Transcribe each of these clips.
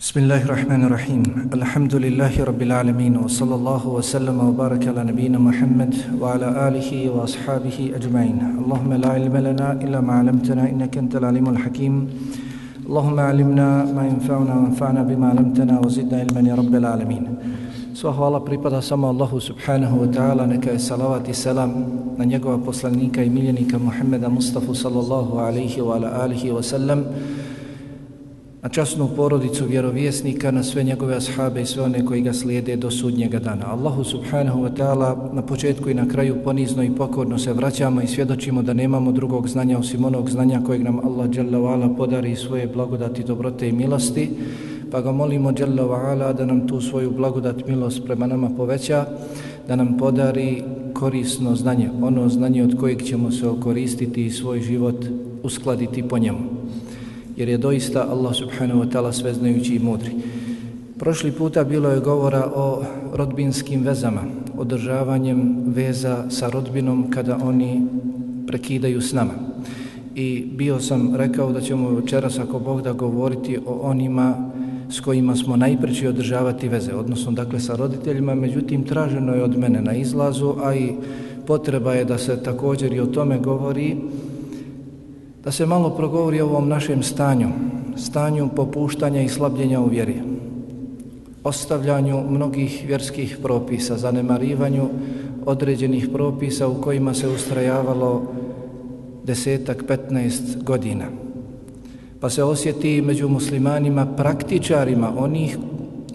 بسم الله الرحمن الرحيم الحمد لله رب العالمين وصلى الله وسلم وبارك على نبينا محمد وعلى آله وأصحابه أجمعين اللهم لا علم لنا إلا ما علمتنا إنك أنت العليم الحكيم اللهم علمنا ما ينفعنا وانفعنا بما علمتنا وزدنا علما يا رب العالمين Sva hvala pripada samo Allahu subhanahu wa ta'ala, neka je salavat i salam na njegova poslanika i miljenika Muhammeda Mustafa sallallahu alaihi wa alihi wa sallam, na časnu porodicu vjerovjesnika, na sve njegove ashabe i sve one koji ga slijede do sudnjega dana. Allahu subhanahu wa ta'ala na početku i na kraju ponizno i pokorno se vraćamo i svjedočimo da nemamo drugog znanja osim onog znanja kojeg nam Allah dželle podari svoje blagodati, dobrote i milosti pa ga molimo Jalla wa Ala da nam tu svoju blagodat milost prema nama poveća, da nam podari korisno znanje, ono znanje od kojeg ćemo se okoristiti i svoj život uskladiti po njemu. Jer je doista Allah subhanahu wa ta'ala sveznajući i mudri. Prošli puta bilo je govora o rodbinskim vezama, održavanjem veza sa rodbinom kada oni prekidaju s nama. I bio sam rekao da ćemo večeras ako Bog da govoriti o onima s kojima smo najpreći održavati veze, odnosno dakle sa roditeljima, međutim traženo je od mene na izlazu, a i potreba je da se također i o tome govori, da se malo progovori o ovom našem stanju, stanju popuštanja i slabljenja u vjeri, ostavljanju mnogih vjerskih propisa, zanemarivanju određenih propisa u kojima se ustrajavalo desetak, petnaest godina. Pa se osjeti među muslimanima praktičarima onih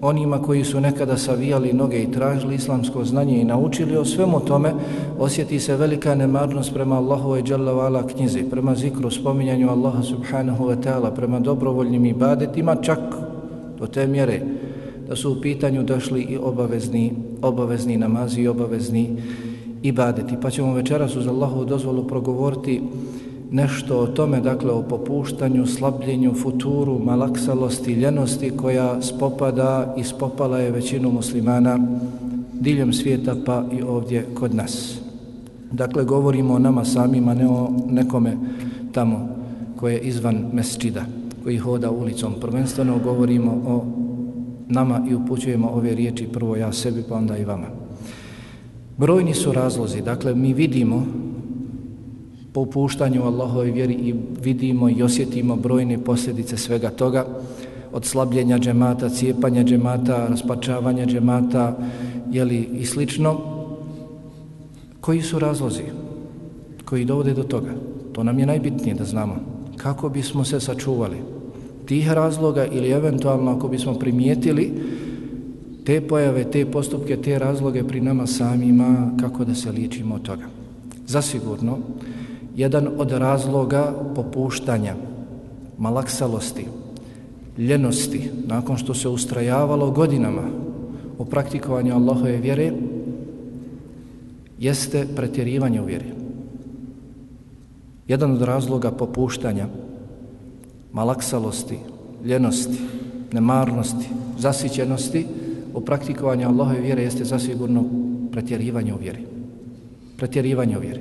onima koji su nekada savijali noge i tražili islamsko znanje i naučili o svemu tome, osjeti se velika nemarnost prema Allahu i Jalla knjizi, prema zikru, spominjanju Allaha subhanahu wa ta'ala, prema dobrovoljnim ibadetima, čak do te mjere da su u pitanju došli i obavezni, obavezni namazi i obavezni ibadeti. Pa ćemo večeras uz Allahu dozvolu progovoriti nešto o tome, dakle o popuštanju, slabljenju, futuru, malaksalosti, ljenosti koja spopada i spopala je većinu muslimana diljem svijeta pa i ovdje kod nas. Dakle, govorimo o nama samima, ne o nekome tamo koje je izvan mesčida, koji hoda ulicom. Prvenstveno govorimo o nama i upućujemo ove riječi prvo ja sebi pa onda i vama. Brojni su razlozi, dakle mi vidimo po upuštanju Allahove vjeri i vidimo i osjetimo brojne posljedice svega toga od slabljenja džemata, cijepanja džemata, raspačavanja džemata jeli, i slično. Koji su razlozi koji dovode do toga? To nam je najbitnije da znamo. Kako bismo se sačuvali tih razloga ili eventualno ako bismo primijetili te pojave, te postupke, te razloge pri nama samima, kako da se ličimo od toga. Zasigurno, jedan od razloga popuštanja, malaksalosti, ljenosti, nakon što se ustrajavalo godinama u praktikovanju Allahove vjere, jeste pretjerivanje u vjeri. Jedan od razloga popuštanja, malaksalosti, ljenosti, nemarnosti, zasićenosti u praktikovanju Allahove vjere jeste zasigurno pretjerivanje u vjeri. Pretjerivanje u vjeri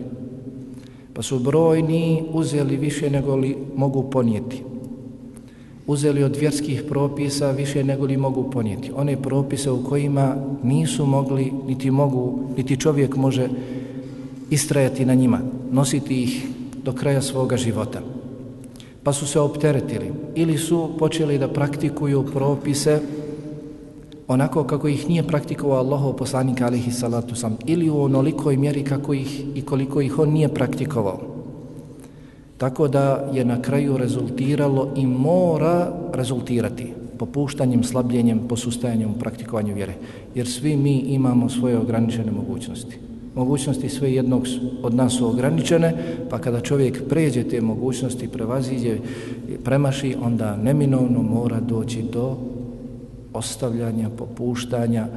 pa su brojni uzeli više nego li mogu ponijeti. Uzeli od vjerskih propisa više nego li mogu ponijeti. One propise u kojima nisu mogli, niti mogu, niti čovjek može istrajati na njima, nositi ih do kraja svoga života. Pa su se opteretili ili su počeli da praktikuju propise onako kako ih nije praktikovao Allahov poslanik alihi salatu sam ili u onolikoj mjeri kako ih i koliko ih on nije praktikovao. Tako da je na kraju rezultiralo i mora rezultirati popuštanjem, slabljenjem, posustajanjem u praktikovanju vjere. Jer svi mi imamo svoje ograničene mogućnosti. Mogućnosti sve jednog od nas su ograničene, pa kada čovjek pređe te mogućnosti, prevaziđe, premaši, onda neminovno mora doći do ostavljanja, popuštanja,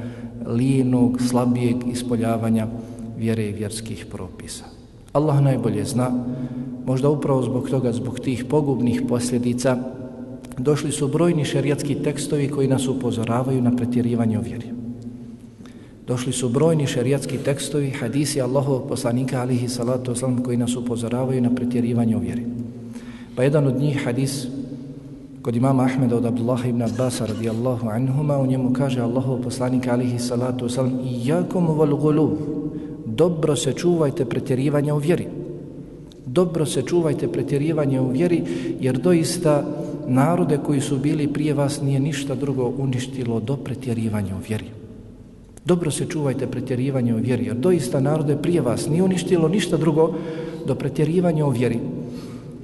lijenog, slabijeg ispoljavanja vjere i vjerskih propisa. Allah najbolje zna, možda upravo zbog toga, zbog tih pogubnih posljedica, došli su brojni šerijatski tekstovi koji nas upozoravaju na pretjerivanje u vjeri. Došli su brojni šerijatski tekstovi, hadisi Allahov poslanika alihi salatu oslam koji nas upozoravaju na pretjerivanje u vjeri. Pa jedan od njih hadis kod imama Ahmeda od Abdullah ibn Abbas radijallahu anhuma, u njemu kaže Allahov poslanik alihi salatu wasalam, iyakum wal gulub dobro se čuvajte pretjerivanja u vjeri. Dobro se čuvajte pretjerivanja u vjeri, jer doista narode koji su bili prije vas nije ništa drugo uništilo do pretjerivanja u vjeri. Dobro se čuvajte pretjerivanja u vjeri, jer doista narode prije vas nije uništilo ništa drugo do pretjerivanja u vjeri.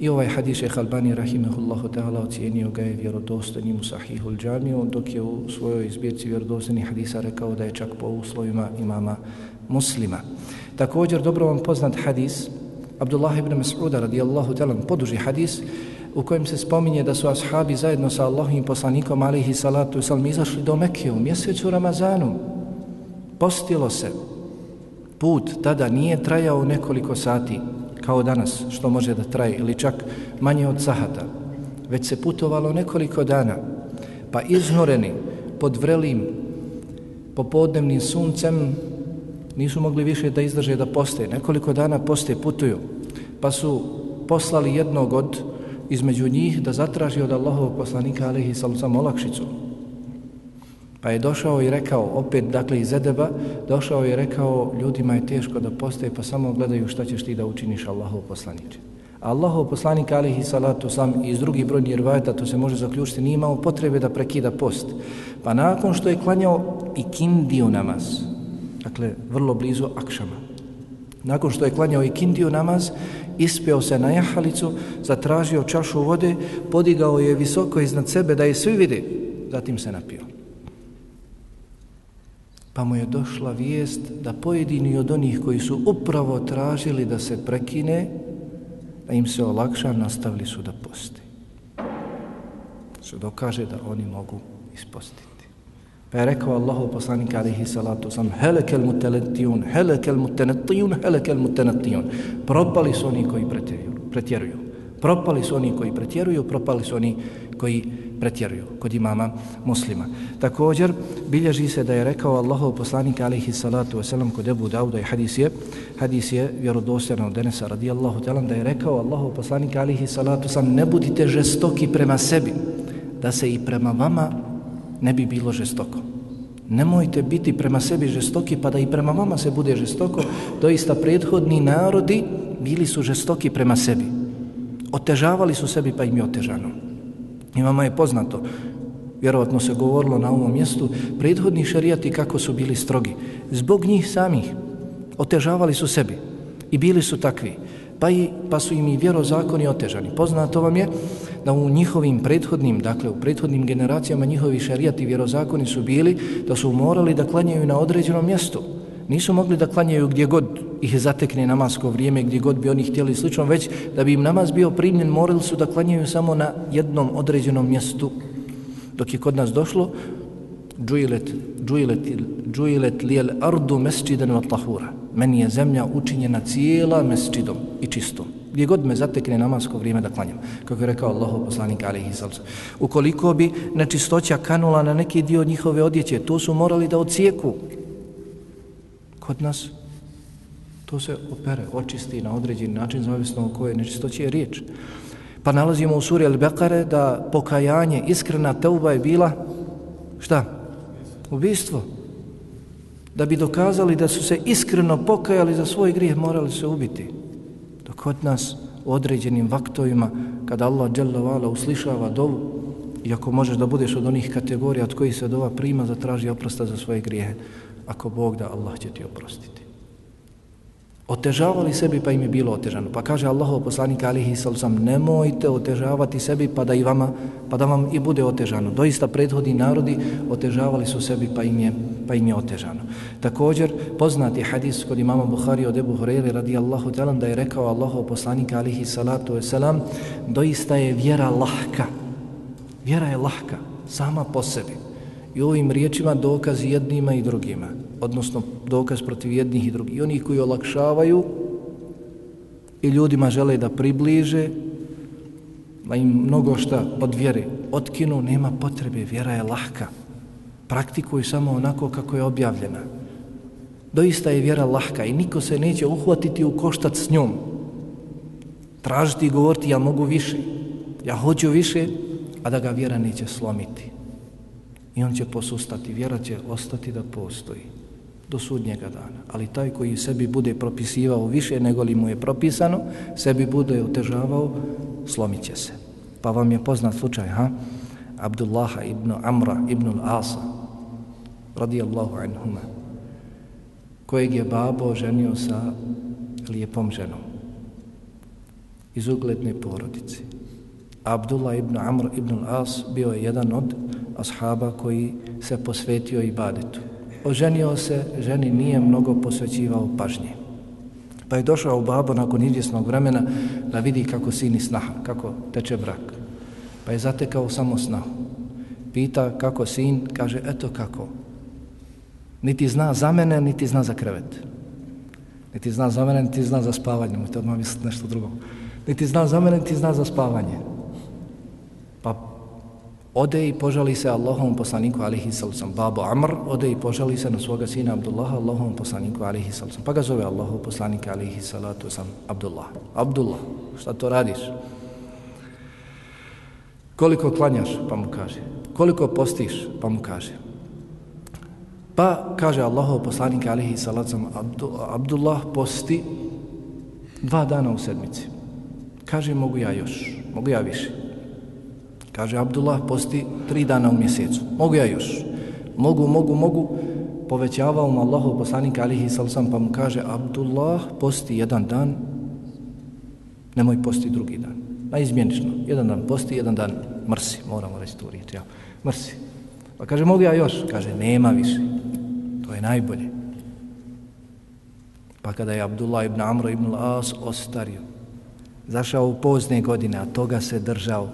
I ovaj hadis je Halbani rahimehullahu ta'ala ocijenio ga je vjerodostojnim u sahihul džamiju, dok je u svojoj izbirci vjerodostojnih hadisa rekao da je čak po uslovima imama muslima. Također, dobro vam poznat hadis, Abdullah ibn Mas'uda radijallahu ta'ala, poduži hadis, u kojem se spominje da su ashabi zajedno sa Allahim poslanikom alihi salatu salam izašli do Mekije u mjesecu Ramazanu. Postilo se. Put tada nije trajao nekoliko sati kao danas, što može da traje, ili čak manje od sahata, već se putovalo nekoliko dana, pa iznoreni pod vrelim popodnevnim suncem nisu mogli više da izdrže da poste. Nekoliko dana poste putuju, pa su poslali jednog od između njih da zatraži od Allahovog poslanika alihi salucam olakšicu. Pa je došao i rekao, opet dakle iz Edeba, došao i rekao ljudima je teško da postaje pa samo gledaju šta ćeš ti da učiniš Allahov poslaniče. Allahov poslanik alihi salatu sam iz drugih brojnih rvajata, to se može zaključiti, nije imao potrebe da prekida post. Pa nakon što je klanjao i kindiju namaz, dakle vrlo blizu akšama, nakon što je klanjao i kindiju namaz, ispeo se na jahalicu, zatražio čašu vode, podigao je visoko iznad sebe da je svi vide, zatim se napio. Pa mu je došla vijest da pojedini od onih koji su upravo tražili da se prekine, da im se olakša, nastavili su da posti. Se dokaže da oni mogu ispostiti. Pa je rekao Allahu poslanik alihi salatu sam helekel muteletijun, helekel mutenetijun, helekel mutenetijun. Propali su oni koji pretjeruju, pretjeruju. Propali su oni koji pretjeruju, propali su oni koji pretjeruju kod imama muslima. Također, bilježi se da je rekao Allahov poslanik alaihi salatu wasalam kod Ebu Dauda i hadis je, hadis je vjerodosljeno od Denesa radijallahu talam da je rekao Allahov poslanik alaihi salatu wasalam ne budite žestoki prema sebi, da se i prema vama ne bi bilo žestoko. Nemojte biti prema sebi žestoki pa da i prema vama se bude žestoko. Doista prethodni narodi bili su žestoki prema sebi. Otežavali su sebi pa im je otežano. I vama je poznato, vjerovatno se govorilo na ovom mjestu, prethodni šarijati kako su bili strogi. Zbog njih samih otežavali su sebi i bili su takvi. Pa, i, pa su im i vjerozakoni otežani. Poznato vam je da u njihovim prethodnim, dakle u prethodnim generacijama njihovi šarijati vjerozakoni su bili da su morali da klanjaju na određenom mjestu. Nisu mogli da klanjaju gdje god ih zatekne namasko vrijeme, gdje god bi oni htjeli slično, već da bi im namaz bio primljen, morali su da klanjaju samo na jednom određenom mjestu. Dok je kod nas došlo, džujilet, džujilet, džujilet lijel ardu mesčiden wa tahura. Meni je zemlja učinjena cijela mesčidom i čistom gdje god me zatekne namasko vrijeme da klanjam. Kako je rekao Allahov poslanik alihi salcu. Ukoliko bi nečistoća kanula na neki dio njihove odjeće, to su morali da ocijeku. Kod nas to se opere, očisti na određen način, zavisno o koje nečistoće je riječ. Pa nalazimo u suri Al-Bekare da pokajanje, iskrena teuba je bila, šta? Ubistvo. Da bi dokazali da su se iskreno pokajali za svoj grijeh, morali se ubiti Dok kod nas u određenim vaktovima kada Allah dželle uslišava dovu i ako možeš da budeš od onih kategorija od kojih se dova prima zatraži oprosta za svoje grijehe ako Bog da Allah će ti oprostiti otežavali sebi pa im je bilo otežano. Pa kaže Allahov poslanik alihi sallam, nemojte otežavati sebi pa da i vama, pa da vam i bude otežano. Doista prethodni narodi otežavali su sebi pa im je, pa im je otežano. Također, poznati hadis kod imama Buhari od Ebu Hureyri radijallahu talam da je rekao Allahov poslanik alihi salatu wasalam, doista je vjera lahka. Vjera je lahka, sama po sebi. I ovim riječima dokaz jednima i drugima odnosno dokaz protiv jednih i drugih. I oni koji olakšavaju i ljudima žele da približe, da im mnogo šta od vjere otkinu, nema potrebe, vjera je lahka. Praktikuj samo onako kako je objavljena. Doista je vjera lahka i niko se neće uhvatiti u koštac s njom. Tražiti i govoriti, ja mogu više, ja hoću više, a da ga vjera neće slomiti. I on će posustati, vjera će ostati da postoji do sudnjega dana. Ali taj koji sebi bude propisivao više nego li mu je propisano, sebi bude otežavao, slomit će se. Pa vam je poznat slučaj, ha? Abdullaha ibn Amra ibn al-Asa, radijallahu anhuma, kojeg je babo ženio sa lijepom ženom iz ugledne porodice. Abdullah ibn Amr ibn al-As bio je jedan od ashaba koji se posvetio ibadetu. Oženio se, ženi nije mnogo posvećivao pažnje. Pa je došao u babo nakon izvjesnog vremena da vidi kako sini snaha, kako teče brak. Pa je zatekao samo snahu. Pita kako sin, kaže eto kako. Niti zna za mene, niti zna za krevet. Niti zna za mene, niti zna za spavanje. Mojte odmah misliti nešto drugo. Niti zna za mene, niti zna za spavanje. Pa ode i požali se Allahom poslaniku alihi salcom. Babo Amr ode i požali se na svoga sina Abdullaha Allahom poslaniku alihi salcom. Pa ga zove Allahom poslanika alihi salatu sam Abdullah. Abdullah, šta to radiš? Koliko klanjaš? Pa mu kaže. Koliko postiš? Pa mu kaže. Pa kaže Allahov poslanik alihi salacom Abdullah posti dva dana u sedmici. Kaže mogu ja još, mogu ja više. Kaže Abdullah posti tri dana u mjesecu. Mogu ja još. Mogu, mogu, mogu. Povećavao mu Allahu poslanik alihi salsam, pa mu kaže Abdullah posti jedan dan, nemoj posti drugi dan. Najizmjenično. Jedan dan posti, jedan dan mrsi. Moramo reći tu riječ. Ja. Mrsi. Pa kaže, mogu ja još? Kaže, nema više. To je najbolje. Pa kada je Abdullah ibn Amro ibn As ostario, zašao u pozne godine, a toga se držao,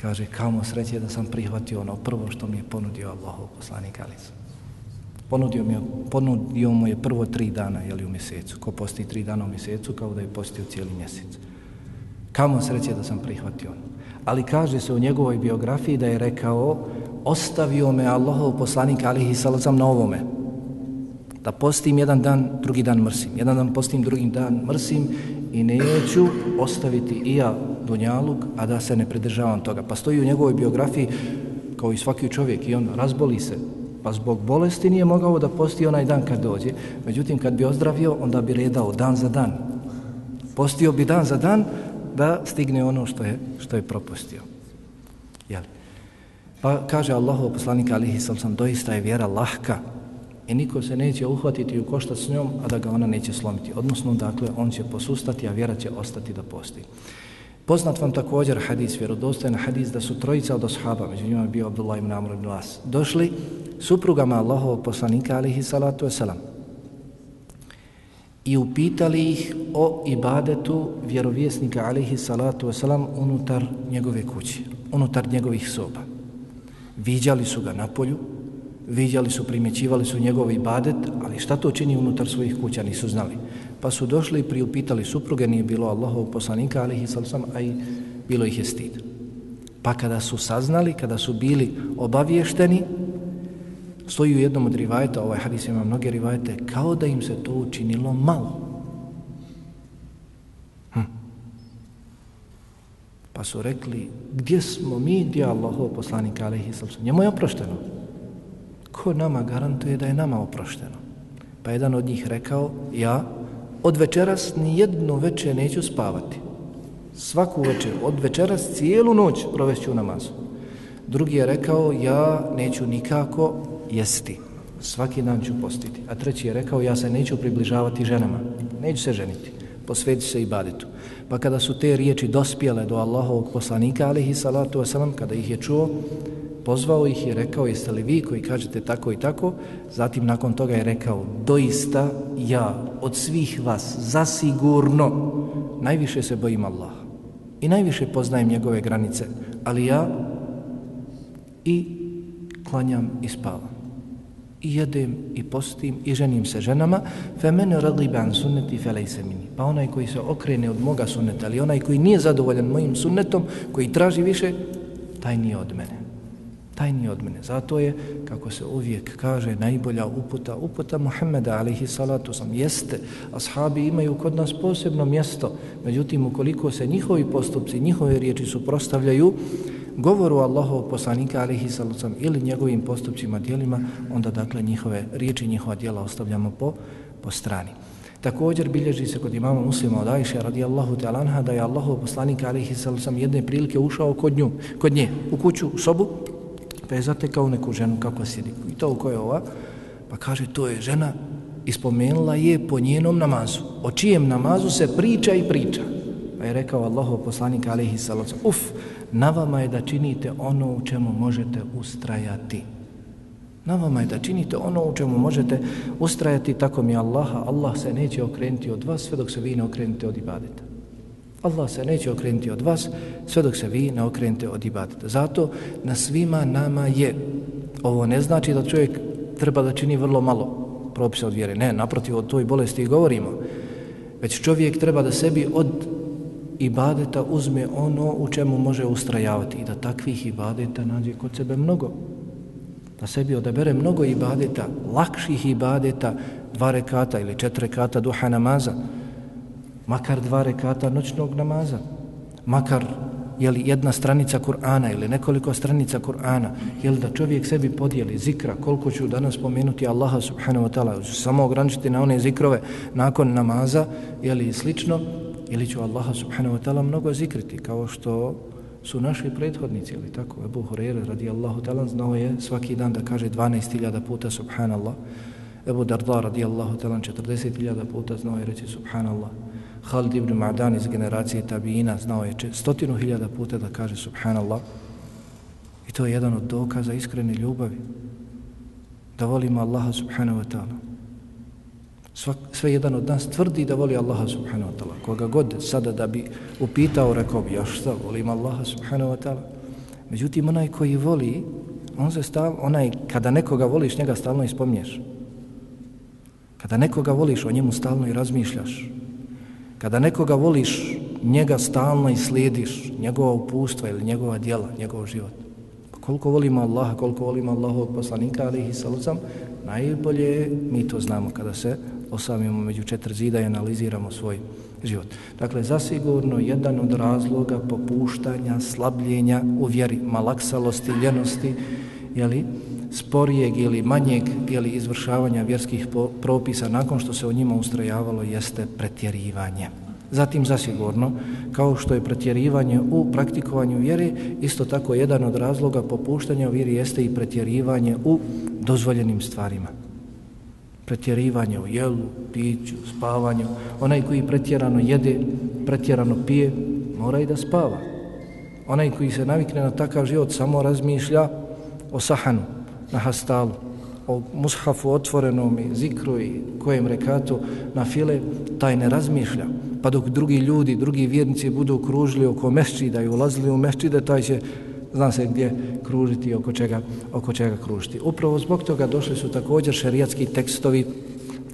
kaže, kamo sreće da sam prihvatio ono prvo što mi je ponudio Allahov poslanik Alisa. Ponudio, mi je, ponudio mu je prvo tri dana jeli, u mjesecu. Ko posti tri dana u mjesecu, kao da je postio cijeli mjesec. Kamo sreće da sam prihvatio ono ali kaže se u njegovoj biografiji da je rekao ostavio me Allahov poslanik alihi salazam na ovome da postim jedan dan, drugi dan mrsim jedan dan postim, drugi dan mrsim i neću ostaviti i ja dunjaluk, a da se ne pridržavam toga pa stoji u njegovoj biografiji kao i svaki čovjek i on razboli se pa zbog bolesti nije mogao da posti onaj dan kad dođe međutim kad bi ozdravio onda bi redao dan za dan postio bi dan za dan da stigne ono što je što je propustio. Jel? Pa kaže Allahu poslanik alihi sallam, doista je vjera lahka i niko se neće uhvatiti u koštac s njom, a da ga ona neće slomiti. Odnosno, dakle, on će posustati, a vjera će ostati da posti. Poznat vam također hadis, vjerodostojen hadis, da su trojica od ashaba, među njima je bio Abdullah ibn Amr ibn Las, došli suprugama Allahovog poslanika alihi salatu wasalam, i upitali ih o ibadetu vjerovjesnika alihi salatu wasalam unutar njegove kuće, unutar njegovih soba. Viđali su ga na polju, viđali su, primjećivali su njegov ibadet, ali šta to čini unutar svojih kuća, nisu znali. Pa su došli i priupitali supruge, nije bilo Allahov poslanika alihi salatu a i bilo ih je stid. Pa kada su saznali, kada su bili obaviješteni, stoji u jednom od rivajeta, ovaj hadis ima mnoge rivajete, kao da im se to učinilo malo. Hm. Pa su rekli, gdje smo mi, gdje Allahov poslanika, alaihi sallam, njemu je oprošteno. Ko nama garantuje da je nama oprošteno? Pa jedan od njih rekao, ja od večeras ni jedno večer neću spavati. Svaku večer, od večeras cijelu noć provešću namazu. Drugi je rekao, ja neću nikako jesti. Svaki dan ću postiti. A treći je rekao, ja se neću približavati ženama. Neću se ženiti. Posveti se i baditu. Pa kada su te riječi dospjele do Allahovog poslanika, alihi salatu wasalam, kada ih je čuo, pozvao ih i rekao, jeste li vi koji kažete tako i tako? Zatim nakon toga je rekao, doista ja od svih vas zasigurno najviše se bojim Allah i najviše poznajem njegove granice, ali ja i klanjam i spavam. I jedem i postim i ženim se ženama. Fe mene radibe an sunneti felej se mini. Pa onaj koji se okrene od moga sunneta ali onaj koji nije zadovoljan mojim sunnetom koji traži više taj nije od mene tajni od mene. Zato je, kako se uvijek kaže, najbolja uputa, uputa Muhammeda, alihi salatu sam, jeste, ashabi imaju kod nas posebno mjesto, međutim, ukoliko se njihovi postupci, njihove riječi suprostavljaju, govoru Allahovog poslanika, alihi salatu sam, ili njegovim postupcima, dijelima, onda, dakle, njihove riječi, njihova dijela ostavljamo po, po strani. Također bilježi se kod imama muslima od Ajše radijallahu ta'ala anha da je Allahov poslanik alaihi sallam jedne prilike ušao kod nju, kod nje, u kuću, u sobu, pa je zatekao neku ženu kako sjedi. I to u je ova? Pa kaže, to je žena ispomenula je po njenom namazu. O čijem namazu se priča i priča. Pa je rekao Allahov poslanik alaihi sallam, uf, na vama je da činite ono u čemu možete ustrajati. Na vama je da činite ono u čemu možete ustrajati, tako mi Allaha, Allah se neće okrenuti od vas sve dok se vi ne okrenete od ibadeta. Allah se neće okrenuti od vas sve dok se vi ne okrenete od ibadeta. Zato na svima nama je, ovo ne znači da čovjek treba da čini vrlo malo propisa od vjere. Ne, naprotiv od toj bolesti govorimo. Već čovjek treba da sebi od ibadeta uzme ono u čemu može ustrajavati i da takvih ibadeta nađe kod sebe mnogo da sebi odabere mnogo ibadeta, lakših ibadeta, dva rekata ili četiri rekata duha namaza, makar dva rekata noćnog namaza, makar jeli, jedna stranica Kur'ana ili nekoliko stranica Kur'ana, jeli da čovjek sebi podijeli zikra, koliko ću danas pomenuti Allaha subhanahu wa ta'ala, samo ograničiti na one zikrove nakon namaza, jeli slično, ili ću Allaha subhanahu wa ta'ala mnogo zikriti, kao što su naši prethodnici, ili tako, Ebu Hureyre radijallahu ta'ala znao je svaki dan da kaže 12.000 puta subhanallah. Ebu Darda radijallahu ta'ala 40.000 puta znao je reći subhanallah. Khalid ibn Ma'dan iz generacije Tabina znao je stotinu hiljada puta da kaže subhanallah. I to je jedan od dokaza iskrene ljubavi. Da volimo Allaha subhanahu wa ta'ala. Svak, sve jedan od nas tvrdi da voli Allaha subhanahu wa ta'ala. Koga god sada da bi upitao, rekao bi, ja šta, volim Allaha subhanahu wa ta'ala. Međutim, onaj koji voli, on se stav, onaj, kada nekoga voliš, njega stalno ispomnješ. Kada nekoga voliš, o njemu stalno i razmišljaš. Kada nekoga voliš, njega stalno i slijediš, njegova upustva ili njegova djela, njegov život. Pa koliko volimo Allaha, koliko volimo Allahovog poslanika, ali i salucam, najbolje mi to znamo kada se osamimo među četiri zida i analiziramo svoj život. Dakle, zasigurno jedan od razloga popuštanja, slabljenja u vjeri, malaksalosti, ljenosti, jeli, sporijeg ili manjeg ili izvršavanja vjerskih propisa nakon što se o njima ustrajavalo jeste pretjerivanje. Zatim zasigurno, kao što je pretjerivanje u praktikovanju vjere, isto tako jedan od razloga popuštanja u vjeri jeste i pretjerivanje u dozvoljenim stvarima pretjerivanje u jelu, piću, spavanju. Onaj koji pretjerano jede, pretjerano pije, mora i da spava. Onaj koji se navikne na takav život samo razmišlja o sahanu, na hastalu, o mushafu otvorenom i zikru i kojem rekatu na file, taj ne razmišlja. Pa dok drugi ljudi, drugi vjernici budu kružili oko mešćida i ulazili u mešćide, taj će zna se gdje kružiti oko čega, oko čega kružiti. Upravo zbog toga došli su također šerijatski tekstovi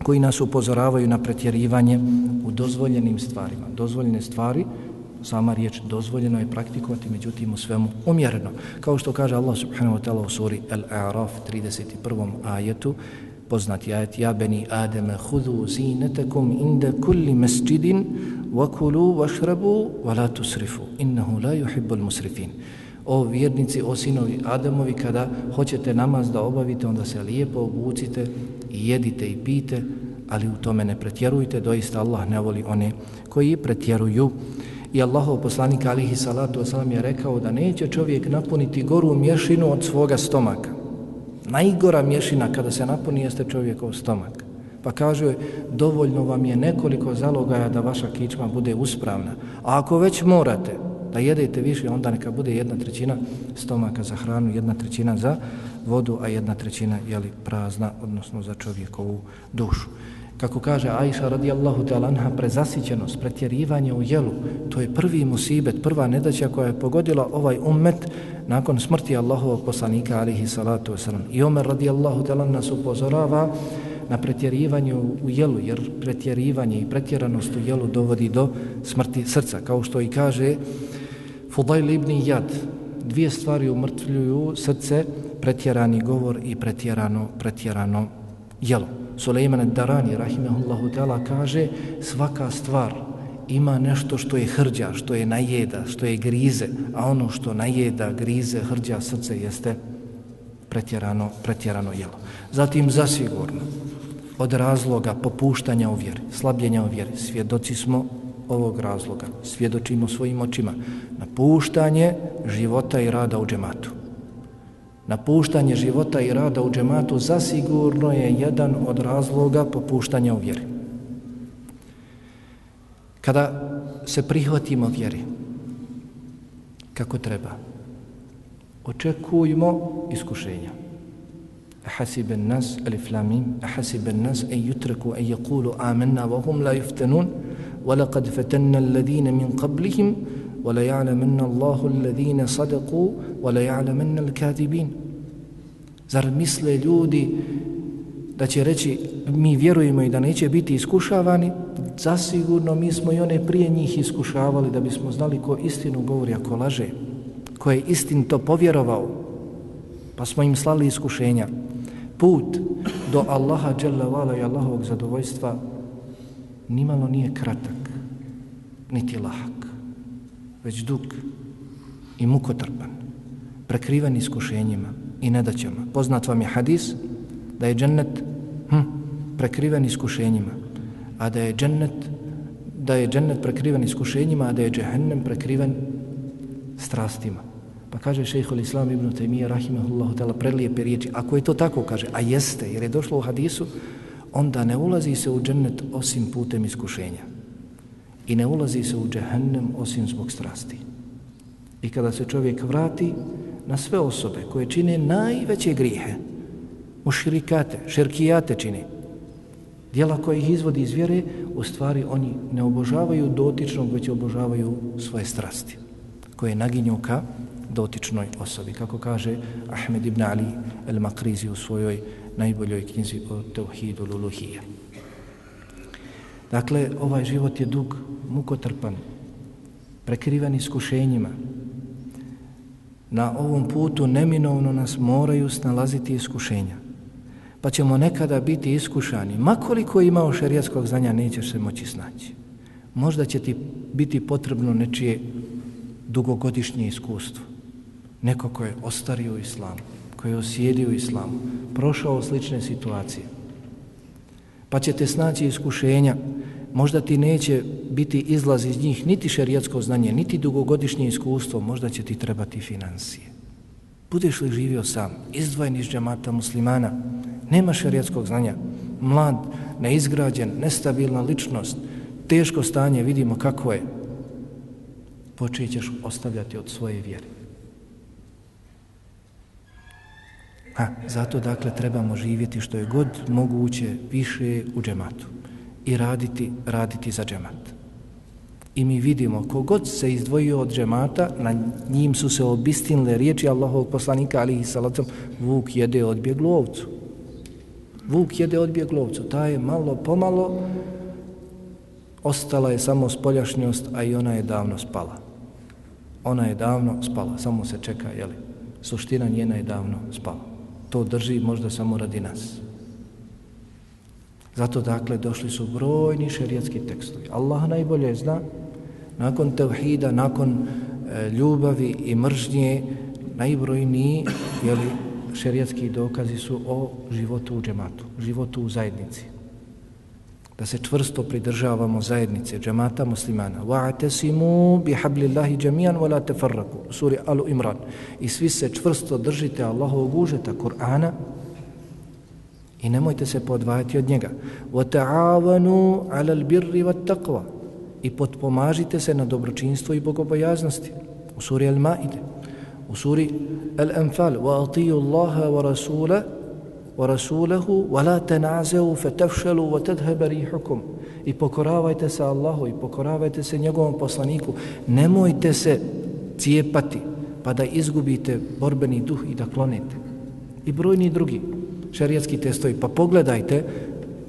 koji nas upozoravaju na pretjerivanje u dozvoljenim stvarima. Dozvoljene stvari, sama riječ dozvoljeno je praktikovati, međutim u svemu umjereno. Kao što kaže Allah subhanahu wa ta'ala u suri Al-A'raf 31. ajetu, poznati ajet, ja beni Ademe hudu zinetakum inda kulli masjidin wakulu, washrabu, wala tusrifu, innahu la yuhibbul musrifin o vjernici, o sinovi Adamovi, kada hoćete namaz da obavite, onda se lijepo obucite i jedite i pite, ali u tome ne pretjerujte, doista Allah ne voli one koji pretjeruju. I Allahov poslanik alihi salatu wasalam je rekao da neće čovjek napuniti goru mješinu od svoga stomaka. Najgora mješina kada se napuni jeste čovjekov stomak. Pa kaže, dovoljno vam je nekoliko zalogaja da vaša kičma bude uspravna. A ako već morate, da jedete više, onda neka bude jedna trećina stomaka za hranu, jedna trećina za vodu, a jedna trećina jeli, prazna, odnosno za čovjekovu dušu. Kako kaže Aisha radijallahu ta'ala anha, prezasićenost, pretjerivanje u jelu, to je prvi musibet, prva nedaća koja je pogodila ovaj ummet nakon smrti Allahovog poslanika alihi salatu wasalam. I Omer radijallahu ta'ala nas upozorava na pretjerivanje u jelu, jer pretjerivanje i pretjeranost u jelu dovodi do smrti srca, kao što i kaže Fudail ibn Jad, dvije stvari umrtvljuju srce, pretjerani govor i pretjerano, pretjerano jelo. Suleiman Darani, rahimahullahu ta'ala, kaže svaka stvar ima nešto što je hrđa, što je najeda, što je grize, a ono što najeda, grize, hrđa srce jeste pretjerano, pretjerano jelo. Zatim zasigurno, od razloga popuštanja u vjeri, slabljenja u vjeri, svjedoci smo ovog razloga, svjedočimo svojim očima, napuštanje života i rada u džematu. Napuštanje života i rada u džematu zasigurno je jedan od razloga popuštanja u vjeri. Kada se prihvatimo vjeri, kako treba, očekujmo iskušenja. أحسب الناس ألف لامين أحسب الناس أن يتركوا أن يقولوا آمنا وهم لا يفتنون ولقد فتنا الذين من قبلهم وليعلمن الله الذين صدقوا وليعلمن الكاذبين Zar misle ljudi da će reći mi vjerujemo i da neće biti iskušavani? Zasigurno mi smo i one prije njih iskušavali da bismo znali ko istinu govori ako laže. Ko je istin to povjerovao. Pa smo im slali iskušenja. Put do Allaha dželle i Allahovog zadovoljstva nimalo nije kratak, niti lahak, već dug i mukotrpan, prekriven iskušenjima i nedaćama. Poznat vam je hadis da je džennet hm, prekriven iskušenjima, a da je džennet da je džennet prekriven iskušenjima, a da je džehennem prekriven strastima. Pa kaže šejhul Islam ibn Taymiyyah rahimehullah ta'ala prelijepe riječi. Ako je to tako, kaže, a jeste, jer je došlo u hadisu, onda ne ulazi se u džennet osim putem iskušenja. I ne ulazi se u džehennem osim zbog strasti. I kada se čovjek vrati na sve osobe koje čine najveće grijehe, muširikate, širkijate čini, dijela koje ih izvodi iz vjere, u stvari oni ne obožavaju dotičnog, već obožavaju svoje strasti, koje naginju ka dotičnoj osobi. Kako kaže Ahmed ibn Ali el-Makrizi u svojoj najboljoj knjizi o Teuhidu Luluhije. Dakle, ovaj život je dug, mukotrpan, prekriven iskušenjima. Na ovom putu neminovno nas moraju snalaziti iskušenja. Pa ćemo nekada biti iskušani. Makoliko imao šerijatskog znanja, nećeš se moći snaći. Možda će ti biti potrebno nečije dugogodišnje iskustvo. Neko ko je ostario u islamu koji je osjedio islamu, prošao slične situacije, pa će te snaći iskušenja, možda ti neće biti izlaz iz njih niti šerijatsko znanje, niti dugogodišnje iskustvo, možda će ti trebati financije. Budeš li živio sam, izdvojen iz džamata muslimana, nema šerijatskog znanja, mlad, neizgrađen, nestabilna ličnost, teško stanje, vidimo kako je, počećeš ostavljati od svoje vjere. Ha, zato dakle trebamo živjeti što je god moguće više u džematu i raditi, raditi za džemat. I mi vidimo, kogod se izdvojio od džemata, na njim su se obistinle riječi Allahovog poslanika, ali i salatom, vuk jede odbjeglu ovcu. Vuk jede odbjeglu ovcu. Ta je malo pomalo, ostala je samo spoljašnjost, a i ona je davno spala. Ona je davno spala, samo se čeka, jeli? Suština njena je davno spala to drži možda samo radi nas. Zato dakle došli su brojni šerijatski tekstovi. Allah najbolje zna nakon tevhida, nakon e, ljubavi i mržnje najbrojniji jeli, šerijatski dokazi su o životu u džematu, životu u zajednici da se čvrsto pridržavamo zajednice džemata muslimana. Wa'tasimu bihablillahi jami'an wa la tafarraqu. Sura Al Imran. I svi se čvrsto držite Allahovog užeta Kur'ana i nemojte se podvajati od njega. Wa ta'awanu 'ala al-birri wat-taqwa. I potpomažite se na dobročinstvo i bogobojaznosti. U suri Al-Maide. U suri Al-Anfal. Wa atiyu Allaha wa rasulahu ورسوله ولا تنازعوا فتفشلوا وتذهب ريحكم i pokoravajte se Allahu i pokoravajte se njegovom poslaniku nemojte se cijepati pa da izgubite borbeni duh i da klonite i brojni drugi šerijatski testovi pa pogledajte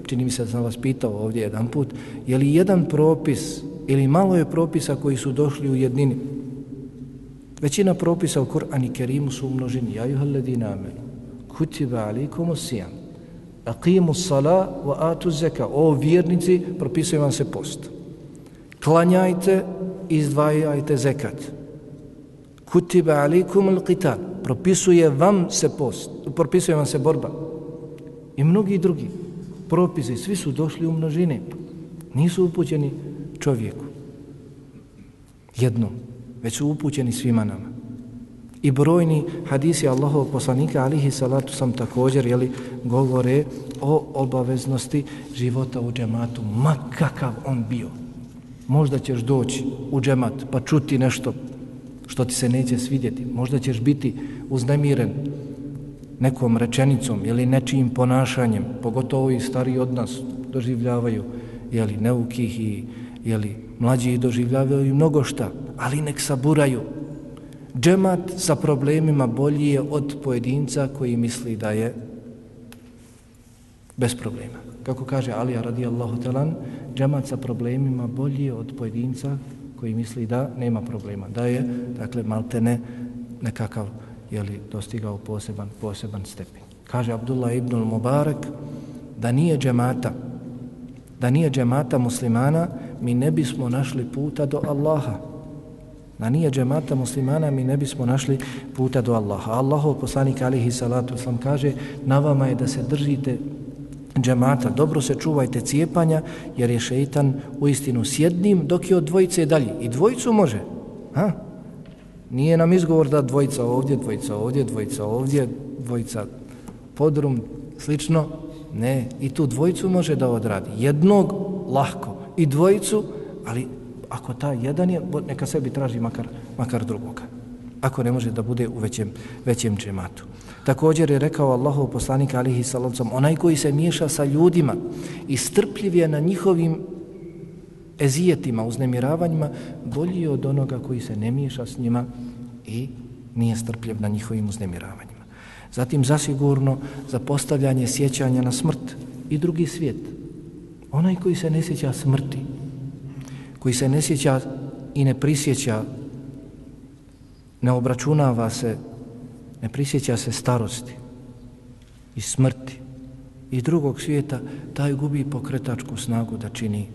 čini mi se da sam vas pitao ovdje jedan put je li jedan propis ili malo je propisa koji su došli u jednini Većina propisa u Kur'an i Kerimu su u množini. Ja juha ledina amenu. Kutiba alikum usijam. Aqimu sala wa atu zeka. O vjernici, propisuje vam se post. Klanjajte, izdvajajte zekat. Kutiba alikum al qital. Propisuje vam se post. Propisuje vam se borba. I mnogi drugi propisi, svi su došli u množine. Nisu upućeni čovjeku. Jednom već su upućeni svima nama. I brojni hadisi Allahovog poslanika alihi salatu sam također jeli, govore o obaveznosti života u džematu, ma kakav on bio. Možda ćeš doći u džemat pa čuti nešto što ti se neće svidjeti. Možda ćeš biti uznemiren nekom rečenicom ili nečijim ponašanjem, pogotovo i stari od nas doživljavaju jeli, neukih i jeli, mlađi doživljavaju mnogo šta, ali nek saburaju. Džemat sa problemima bolji je od pojedinca koji misli da je bez problema. Kako kaže Alija radijallahu talan, džemat sa problemima bolji je od pojedinca koji misli da nema problema. Da je, dakle, maltene nekakav, jeli, dostigao poseban, poseban stepen. Kaže Abdullah ibn Mubarak da nije džemata, da nije džemata muslimana, mi ne bismo našli puta do Allaha. Na nije džemata muslimana, mi ne bismo našli puta do Allaha. Allahov poslanik alihi salatu sam kaže, na vama je da se držite džemata, dobro se čuvajte cijepanja, jer je šeitan u istinu s jednim, dok je od dvojice dalje. I dvojicu može. Ha? Nije nam izgovor da dvojica ovdje, dvojica ovdje, dvojica ovdje, dvojica podrum, slično. Ne, i tu dvojicu može da odradi. Jednog lahko i dvojicu, ali ako ta jedan je, neka sebi traži makar, makar drugoga. Ako ne može da bude u većem, većem džematu. Također je rekao Allahov poslanik alihi salavcom, onaj koji se miješa sa ljudima i strpljiv je na njihovim ezijetima, uznemiravanjima, bolji je od onoga koji se ne miješa s njima i nije strpljiv na njihovim uznemiravanjima. Zatim zasigurno za postavljanje sjećanja na smrt i drugi svijet. Onaj koji se ne sjeća smrti, koji se ne sjeća i ne prisjeća, ne obračunava se, ne prisjeća se starosti i smrti i drugog svijeta, taj gubi pokretačku snagu da čini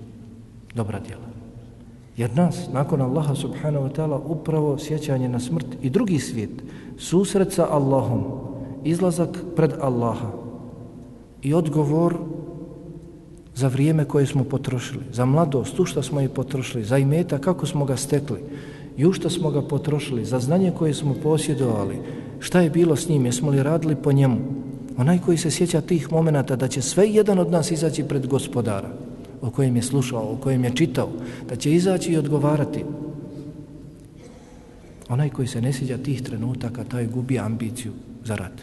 dobra djela. Jer nas, nakon Allaha subhanahu wa ta'ala, upravo sjećanje na smrt i drugi svijet, susret sa Allahom, izlazak pred Allaha i odgovor za vrijeme koje smo potrošili, za mladost, u što smo je potrošili, za imeta, kako smo ga stekli, i u što smo ga potrošili, za znanje koje smo posjedovali, šta je bilo s njim, jesmo li radili po njemu. Onaj koji se sjeća tih momenata da će sve jedan od nas izaći pred gospodara, o kojem je slušao, o kojem je čitao, da će izaći i odgovarati. Onaj koji se ne sjeća tih trenutaka, taj gubi ambiciju za rad.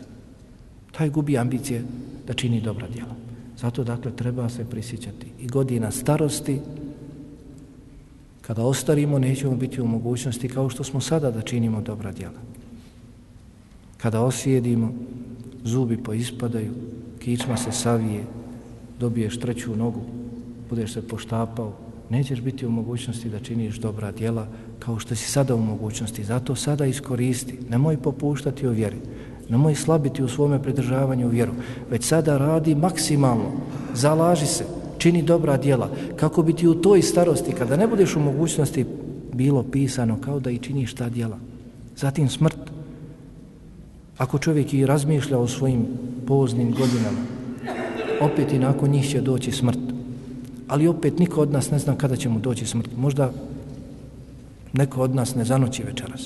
Taj gubi ambicije da čini dobra djela. Zato dakle treba se prisjećati i godina starosti kada ostarimo nećemo biti u mogućnosti kao što smo sada da činimo dobra djela. Kada osjedimo, zubi poispadaju, kičma se savije, dobiješ treću nogu, budeš se poštapao, nećeš biti u mogućnosti da činiš dobra djela kao što si sada u mogućnosti. Zato sada iskoristi, nemoj popuštati o vjeri nemoj slabiti u svome pridržavanju vjeru, već sada radi maksimalno, zalaži se, čini dobra djela, kako bi ti u toj starosti, kada ne budeš u mogućnosti, bilo pisano kao da i činiš ta djela. Zatim smrt. Ako čovjek i razmišlja o svojim poznim godinama, opet i nakon njih će doći smrt. Ali opet niko od nas ne zna kada će mu doći smrt. Možda neko od nas ne zanoći večeras,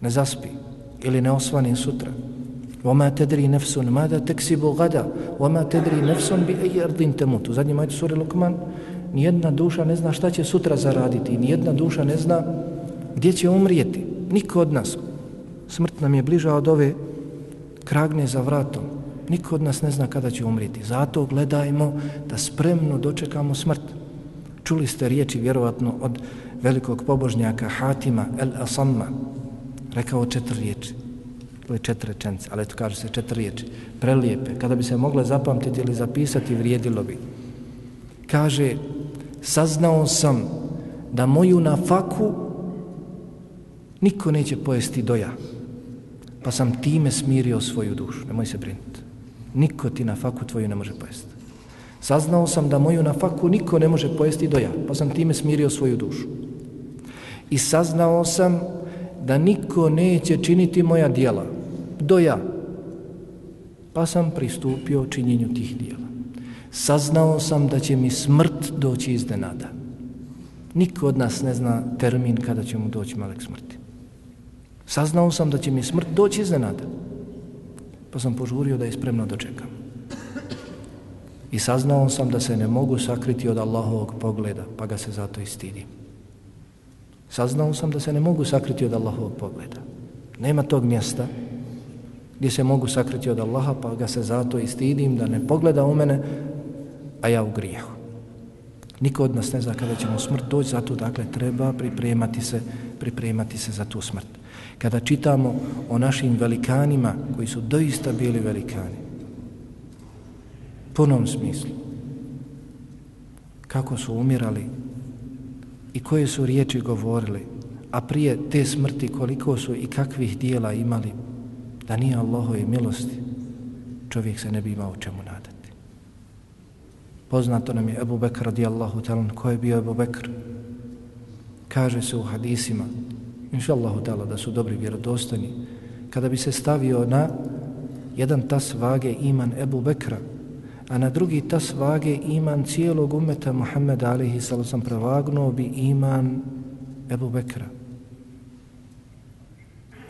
ne zaspi, ili ne osvani sutra. وَمَا تَدْرِي نَفْسٌ مَاذَا تَكْسِبُ غَدَا وَمَا تَدْرِي نَفْسٌ بِأَيِّ أَرْضٍ تَمُوتُ U zadnjem ajtu suri Lukman, nijedna duša ne zna šta će sutra zaraditi, nijedna duša ne zna gdje će umrijeti. Niko od nas. Smrt nam je bliža od ove kragne za vratom. Niko od nas ne zna kada će umrijeti. Zato gledajmo da spremno dočekamo smrt. Čuli ste riječi vjerovatno od velikog pobožnjaka Hatima el-Asamma, rekao četiri riječi. To je četiri rečence, ali to kaže se četiri riječi. Prelijepe. Kada bi se mogle zapamtiti ili zapisati, vrijedilo bi. Kaže, saznao sam da moju na faku Niko neće pojesti doja, pa sam time smirio svoju dušu. Nemoj se brinuti. Niko ti na faku tvoju ne može pojesti. Saznao sam da moju na faku niko ne može pojesti doja, pa sam time smirio svoju dušu. I saznao sam da niko neće činiti moja dijela, doja, pa sam pristupio činjenju tih dijela. Saznao sam da će mi smrt doći iznenada. Niko od nas ne zna termin kada će mu doći malek smrti. Saznao sam da će mi smrt doći iznenada. Pa sam požurio da je spremno dočekam. I saznao sam da se ne mogu sakriti od Allahovog pogleda, pa ga se zato i stidim. Saznao sam da se ne mogu sakriti od Allahovog pogleda. Nema tog mjesta gdje se mogu sakriti od Allaha, pa ga se zato i stidim da ne pogleda u mene, a ja u grijehu. Niko od nas ne zna kada ćemo smrt doći, zato dakle treba pripremati se, pripremati se za tu smrt. Kada čitamo o našim velikanima koji su doista bili velikani, punom smislu, kako su umirali i koje su riječi govorili, a prije te smrti koliko su i kakvih dijela imali, da nije Allahove milosti, čovjek se ne bi imao čemu nadati. Poznato nam je Ebu Bekr radijallahu talan. Ko je bio Ebu Bekr? Kaže se u hadisima, inša Allahu tala, da su dobri vjerodostojni. Kada bi se stavio na jedan tas vage iman Ebu Bekra, a na drugi tas vage iman cijelog umeta Muhammeda alihi sallam prevagnuo bi iman Ebu Bekra.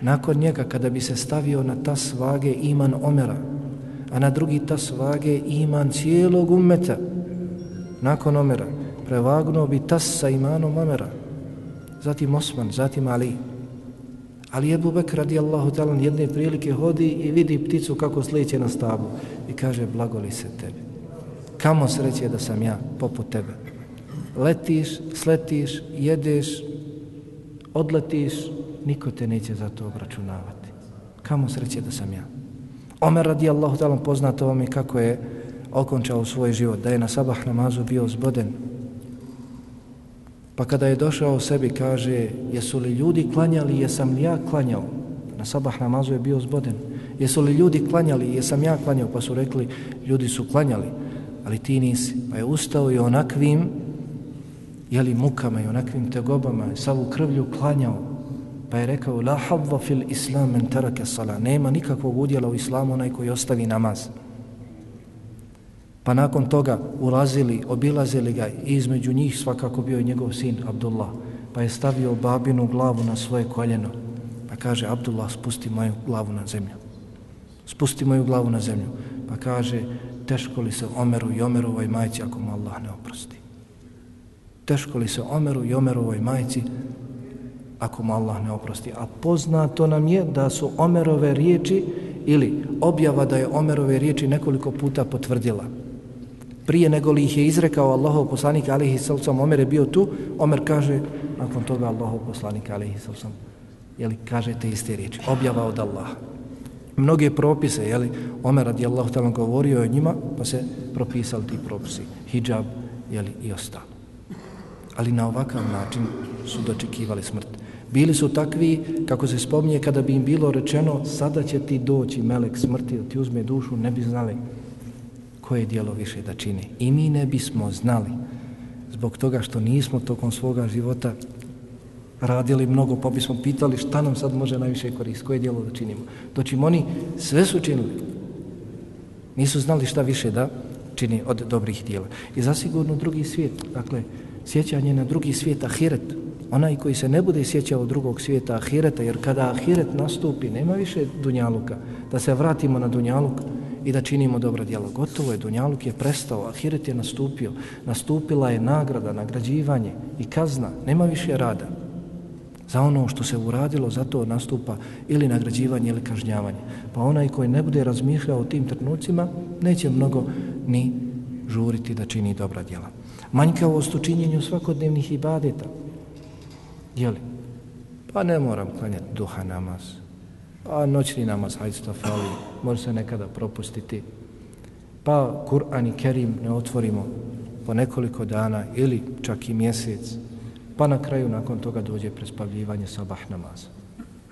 Nakon njega, kada bi se stavio na tas vage iman Omera, a na drugi tas vage iman cijelog umeta, nakon Omera, prevagnuo bi tas sa imanom Omera, zatim Osman, zatim Ali. Ali Ebu Bekr radijallahu talan jedne prilike hodi i vidi pticu kako sliče na stablu i kaže blagoli se tebi. Kamo sreće da sam ja poput tebe. Letiš, sletiš, jedeš, odletiš, niko te neće za to obračunavati. Kamo sreće da sam ja. Omer radijallahu talan poznato vam je kako je okončao svoj život, da je na sabah namazu bio zboden. Pa kada je došao sebi, kaže, jesu li ljudi klanjali, jesam li ja klanjao? Na sabah namazu je bio zboden. Jesu li ljudi klanjali, jesam ja klanjao? Pa su rekli, ljudi su klanjali, ali ti nisi. Pa je ustao i onakvim, jeli mukama i onakvim tegobama, savu krvlju klanjao. Pa je rekao, la havva fil islam men tarake sala. Nema nikakvog udjela u islamu onaj koji ostavi namaz. Pa nakon toga ulazili, obilazili ga i između njih svakako bio i njegov sin Abdullah. Pa je stavio babinu glavu na svoje koljeno. Pa kaže Abdullah spusti moju glavu na zemlju. Spusti moju glavu na zemlju. Pa kaže teško li se Omeru i Omerovoj majci ako mu Allah ne oprosti. Teško li se Omeru i Omerovoj majci ako mu Allah ne oprosti. A poznato nam je da su Omerove riječi ili objava da je Omerove riječi nekoliko puta potvrdila prije nego li ih je izrekao Allahov poslanik alihi sallam, Omer je bio tu, Omer kaže, nakon toga Allahov poslanik alihi sallam, jeli, kaže te iste riječi, objava od Allaha. Mnoge propise, jeli, Omer radijallahu ta'ala govorio o njima, pa se propisali ti propisi, hijab, jeli, i ostalo. Ali na ovakav način su dočekivali smrt. Bili su takvi, kako se spominje, kada bi im bilo rečeno, sada će ti doći melek smrti da ti uzme dušu, ne bi znali koje dijelo više da čini. I mi ne bismo znali zbog toga što nismo tokom svoga života radili mnogo, pa bismo pitali šta nam sad može najviše koristiti, koje dijelo da činimo. Dočim oni sve su činili. Nisu znali šta više da čini od dobrih dijela. I zasigurno drugi svijet, dakle, sjećanje na drugi svijet, ahiret, onaj koji se ne bude sjećao drugog svijeta, ahireta, jer kada ahiret nastupi, nema više dunjaluka, da se vratimo na dunjaluk, i da činimo dobra djela. Gotovo je, Dunjaluk je prestao, Ahiret je nastupio, nastupila je nagrada, nagrađivanje i kazna, nema više rada. Za ono što se uradilo, zato nastupa ili nagrađivanje ili kažnjavanje. Pa onaj koji ne bude razmišljao o tim trenucima, neće mnogo ni žuriti da čini dobra djela. Manjkavost u činjenju svakodnevnih ibadeta. Jeli? Pa ne moram klanjati duha namaz a noćni namaz, hajde to fali, može se nekada propustiti. Pa Kur'an i Kerim ne otvorimo po nekoliko dana ili čak i mjesec, pa na kraju nakon toga dođe prespavljivanje sabah namaza.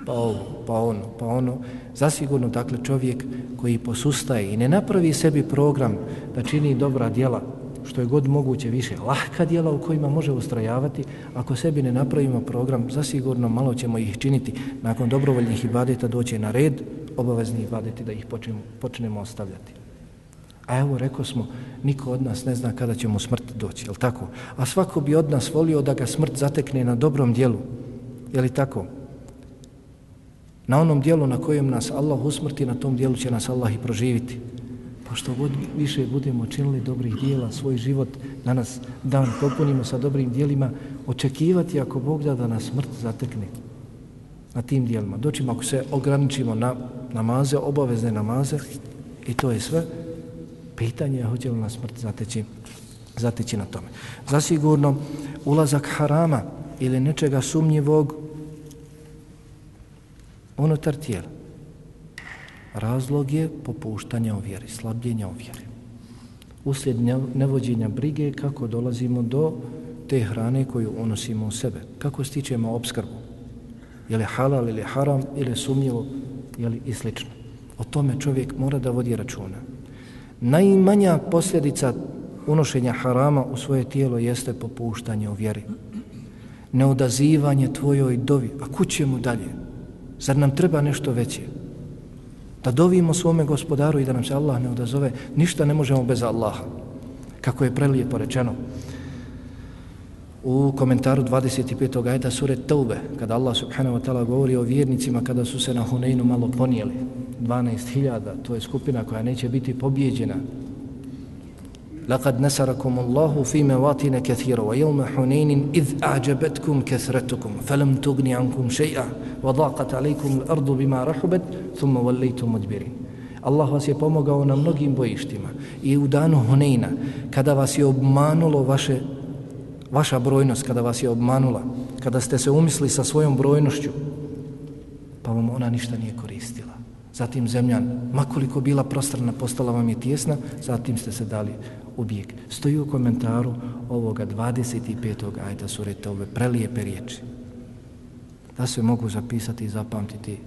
pa ovo, pa ono, pa ono. Zasigurno, dakle, čovjek koji posustaje i ne napravi sebi program da čini dobra djela, što je god moguće više, lahka dijela u kojima može ustrajavati, ako sebi ne napravimo program, zasigurno malo ćemo ih činiti. Nakon dobrovoljnih ibadeta doće na red, obavezni ibadeti da ih počnemo, počnemo ostavljati. A evo, rekao smo, niko od nas ne zna kada će mu smrt doći, je tako? A svako bi od nas volio da ga smrt zatekne na dobrom dijelu, je li tako? Na onom dijelu na kojem nas Allah usmrti, na tom dijelu će nas Allah i proživiti. Pa što god više budemo činili dobrih dijela, svoj život danas dan popunimo sa dobrim dijelima, očekivati ako Bog da da nas smrt zatekne na tim dijelima. Doći ako se ograničimo na namaze, obavezne namaze, i to je sve, pitanje je hoće li nas smrt zateći, zateći na tome. Zasigurno, ulazak harama ili nečega sumnjivog unutar tijela. Razlog je popuštanje u vjeri, slabljenja u vjeri. Uslijed nevođenja brige kako dolazimo do te hrane koju unosimo u sebe. Kako stičemo obskrbu. Je li halal ili haram ili sumnjivo ili i slično. O tome čovjek mora da vodi računa. Najmanja posljedica unošenja harama u svoje tijelo jeste popuštanje u vjeri. Neodazivanje tvojoj dovi. A kućemo dalje? Zar nam treba nešto veće? Da dovimo svome gospodaru i da nam se Allah ne odazove, ništa ne možemo bez Allaha. Kako je prelijepo rečeno u komentaru 25. ajta sure Taube, kada Allah subhanahu wa ta'ala govori o vjernicima kada su se na Huneinu malo ponijeli, 12.000, to je skupina koja neće biti pobjeđena, لقد نصركم الله في مواطن كثيرة ويوم حنين إذ أعجبتكم كثرتكم فلم تغن عنكم شيئا وضاقت عليكم الأرض بما رحبت ثم وليتم مدبرين Allah vas je pomogao na mnogim bojištima i u danu Huneyna kada vas je obmanulo vaše, vaša brojnost, kada vas je obmanula, kada ste se umisli sa svojom brojnošću, pa vam ona ništa nije koristila. Zatim zemlja, makoliko bila prostrana, postala vam je tjesna, zatim ste se dali u. Stoji u komentaru ovoga 25. ajta sureta ove prelijepe riječi. Da se mogu zapisati i zapamtiti,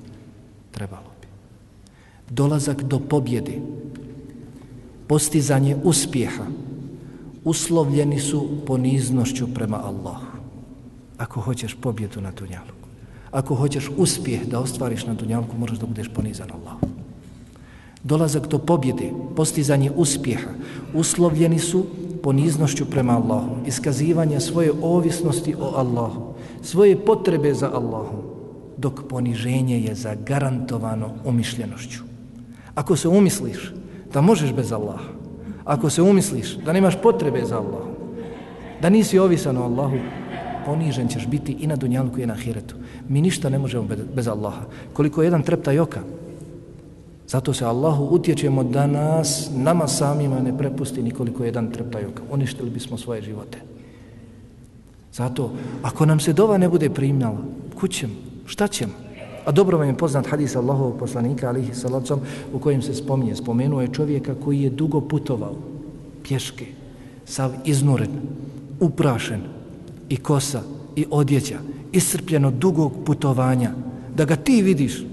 trebalo bi. Dolazak do pobjede, postizanje uspjeha, uslovljeni su poniznošću prema Allahu. Ako hoćeš pobjedu na Dunjalu, ako hoćeš uspjeh da ostvariš na Dunjalku, moraš da budeš ponizan Allahu dolazak do pobjede, postizanje uspjeha, uslovljeni su poniznošću prema Allahu, iskazivanje svoje ovisnosti o Allahu, svoje potrebe za Allahom, dok poniženje je zagarantovano umišljenošću. Ako se umisliš da možeš bez Allaha, ako se umisliš da nemaš potrebe za Allahom, da nisi ovisan o Allahu, ponižen ćeš biti i na dunjalku i na ahiretu. Mi ništa ne možemo bez Allaha. Koliko jedan trepta joka, Zato se Allahu utječemo da nas, nama samima ne prepusti nikoliko jedan treptajok. Uništili bismo svoje živote. Zato, ako nam se dova ne bude primljala, kućem, šta ćemo? A dobro vam je poznat hadis Allahovog poslanika, alihi salacom, u kojem se spominje. Spomenuo je čovjeka koji je dugo putovao, pješke, sav iznuren, uprašen, i kosa, i odjeća, iscrpljeno dugog putovanja, da ga ti vidiš,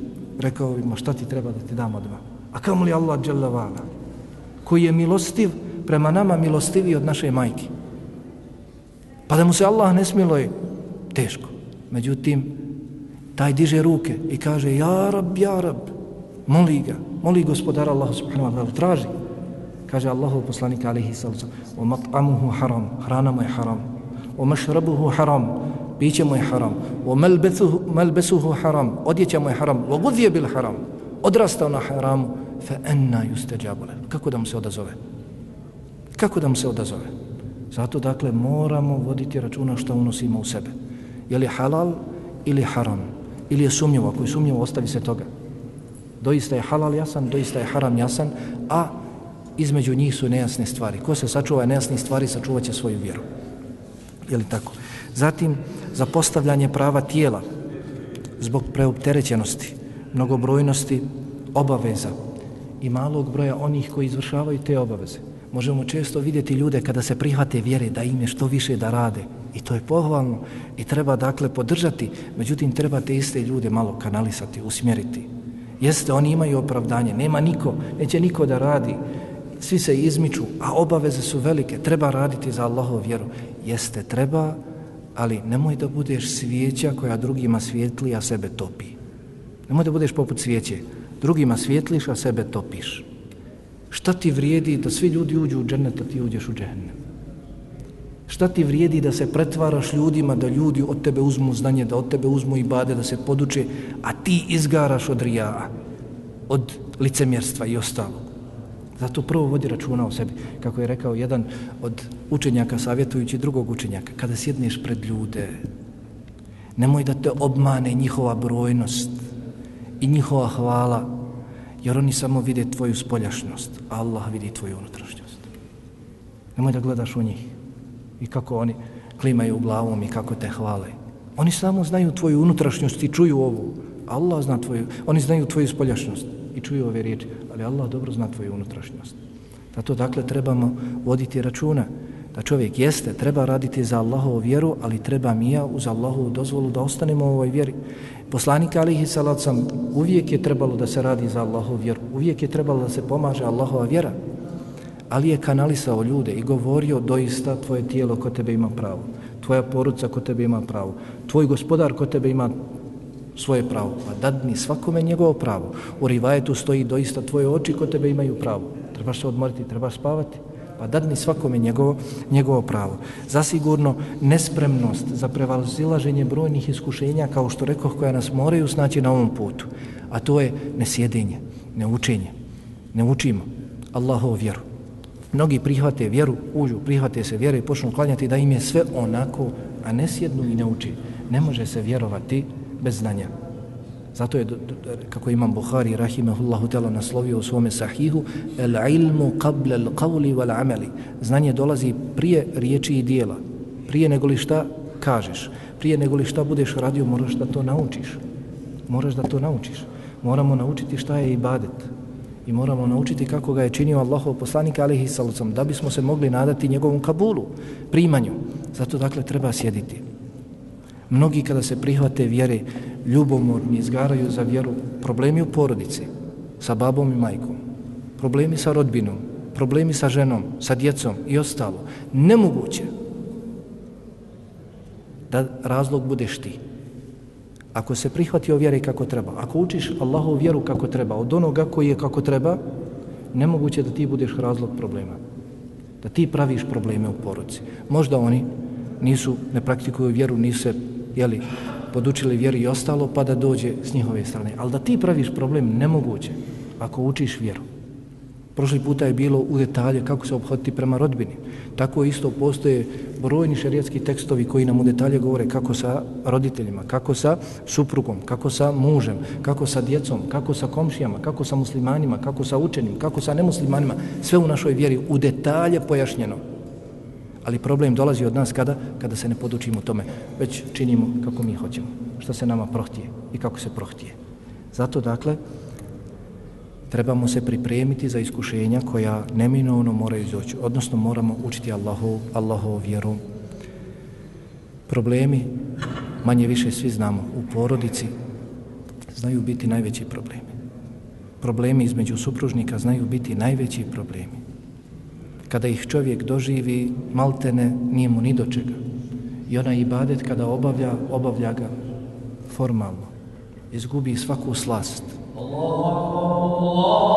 rekao bi, mu šta ti treba da ti dam odma. A kamo li Allah dželavala, koji je milostiv prema nama milostiviji od naše majke? Pa da mu se Allah ne smiluje, teško. Međutim, taj diže ruke i kaže, ja rab, ja rab, moli ga, moli gospodar Allah subhanahu wa ta'ala, traži. Kaže Allahu poslanika alihi sallam, o mat'amuhu haram, hrana mu je haram, o mašrabuhu haram, piće mu je haram, o melbesuhu, melbesuhu haram, odjeća mu je haram, o gudhije bil haram, odrastao na haramu, fe enna juste džabule. Kako da mu se odazove? Kako da mu se odazove? Zato, dakle, moramo voditi računa što unosimo u sebe. Je li halal ili haram? Ili je sumnjivo? Ako je sumnjivo, ostavi se toga. Doista je halal jasan, doista je haram jasan, a između njih su nejasne stvari. Ko se sačuva nejasnih stvari, sačuvat će svoju vjeru. Je li tako? Zatim, za postavljanje prava tijela zbog preopterećenosti, mnogobrojnosti obaveza i malog broja onih koji izvršavaju te obaveze. Možemo često vidjeti ljude kada se prihvate vjere da im je što više da rade, I to je pohvalno i treba dakle podržati, međutim treba te iste ljude malo kanalisati, usmjeriti. Jeste, oni imaju opravdanje, nema niko, neće niko da radi, svi se izmiču, a obaveze su velike, treba raditi za Allahov vjeru. Jeste, treba, ali nemoj da budeš svijeća koja drugima svijetli, a sebe topi. Nemoj da budeš poput svijeće, drugima svijetliš, a sebe topiš. Šta ti vrijedi da svi ljudi uđu u džennet, a ti uđeš u džennet? Šta ti vrijedi da se pretvaraš ljudima, da ljudi od tebe uzmu znanje, da od tebe uzmu i bade, da se poduče, a ti izgaraš od rija, od licemjerstva i ostalog. Zato prvo vodi računa o sebi. Kako je rekao jedan od učenjaka savjetujući drugog učenjaka, kada sjedneš pred ljude, nemoj da te obmane njihova brojnost i njihova hvala, jer oni samo vide tvoju spoljašnost, a Allah vidi tvoju unutrašnjost. Nemoj da gledaš u njih i kako oni klimaju glavom i kako te hvale. Oni samo znaju tvoju unutrašnjost i čuju ovu. Allah zna tvoju, oni znaju tvoju spoljašnost i čuju ove riječi, ali Allah dobro zna tvoju unutrašnjost. Zato dakle trebamo voditi računa da čovjek jeste, treba raditi za Allahovu vjeru, ali treba mi ja uz Allahovu dozvolu da ostanemo u ovoj vjeri. Poslanik alihi salacom uvijek je trebalo da se radi za Allahovu vjeru, uvijek je trebalo da se pomaže Allahova vjera, ali je kanalisao ljude i govorio doista tvoje tijelo ko tebe ima pravo, tvoja poruca ko tebe ima pravo, tvoj gospodar ko tebe ima svoje pravo, pa dadni svakome njegovo pravo. U rivajetu stoji doista tvoje oči ko tebe imaju pravo. Trebaš se odmoriti, trebaš spavati, pa dadni svakome njegovo, njegovo pravo. Zasigurno nespremnost za prevalzilaženje brojnih iskušenja, kao što rekoh, koja nas moraju snaći na ovom putu, a to je nesjedenje, neučenje. Ne učimo Allahovu vjeru. Mnogi prihvate vjeru, uđu, prihvate se vjere i počnu klanjati da im je sve onako, a ne sjednu i ne uči. Ne može se vjerovati bez znanja. Zato je, kako imam Buhari, rahimahullahu tela, naslovio u svome sahihu, el ilmu qabla al qavli wal amali. Znanje dolazi prije riječi i dijela. Prije nego li šta kažeš. Prije nego li šta budeš radio, moraš da to naučiš. Moraš da to naučiš. Moramo naučiti šta je ibadet i moramo naučiti kako ga je činio Allahov poslanik alihi salacom da bismo se mogli nadati njegovom kabulu, primanju. Zato dakle treba sjediti. Mnogi kada se prihvate vjere ljubomorni izgaraju za vjeru problemi u porodici sa babom i majkom, problemi sa rodbinom, problemi sa ženom, sa djecom i ostalo. Nemoguće da razlog budeš ti. Ako se prihvati o vjeri kako treba, ako učiš Allahovu vjeru kako treba, od onoga koji je kako treba, nemoguće da ti budeš razlog problema. Da ti praviš probleme u porodici. Možda oni nisu, ne praktikuju vjeru, nisu se, jeli, podučili vjeru i ostalo, pa da dođe s njihove strane. Ali da ti praviš problem, nemoguće, ako učiš vjeru. Prošli puta je bilo u detalje kako se obhoditi prema rodbini. Tako isto postoje brojni šerijatski tekstovi koji nam u detalje govore kako sa roditeljima, kako sa suprugom, kako sa mužem, kako sa djecom, kako sa komšijama, kako sa muslimanima, kako sa učenim, kako sa nemuslimanima. Sve u našoj vjeri u detalje pojašnjeno. Ali problem dolazi od nas kada? Kada se ne podučimo tome, već činimo kako mi hoćemo, što se nama prohtije i kako se prohtije. Zato, dakle, trebamo se pripremiti za iskušenja koja neminovno moraju doći, odnosno moramo učiti Allahu, Allahovu vjeru. Problemi, manje više svi znamo, u porodici znaju biti najveći problemi. Problemi između supružnika znaju biti najveći problemi. Kada ih čovjek doživi, maltene nije mu ni do čega. I ona ibadet kada obavlja, obavlja ga formalno. Izgubi svaku slast. Allah, Allah.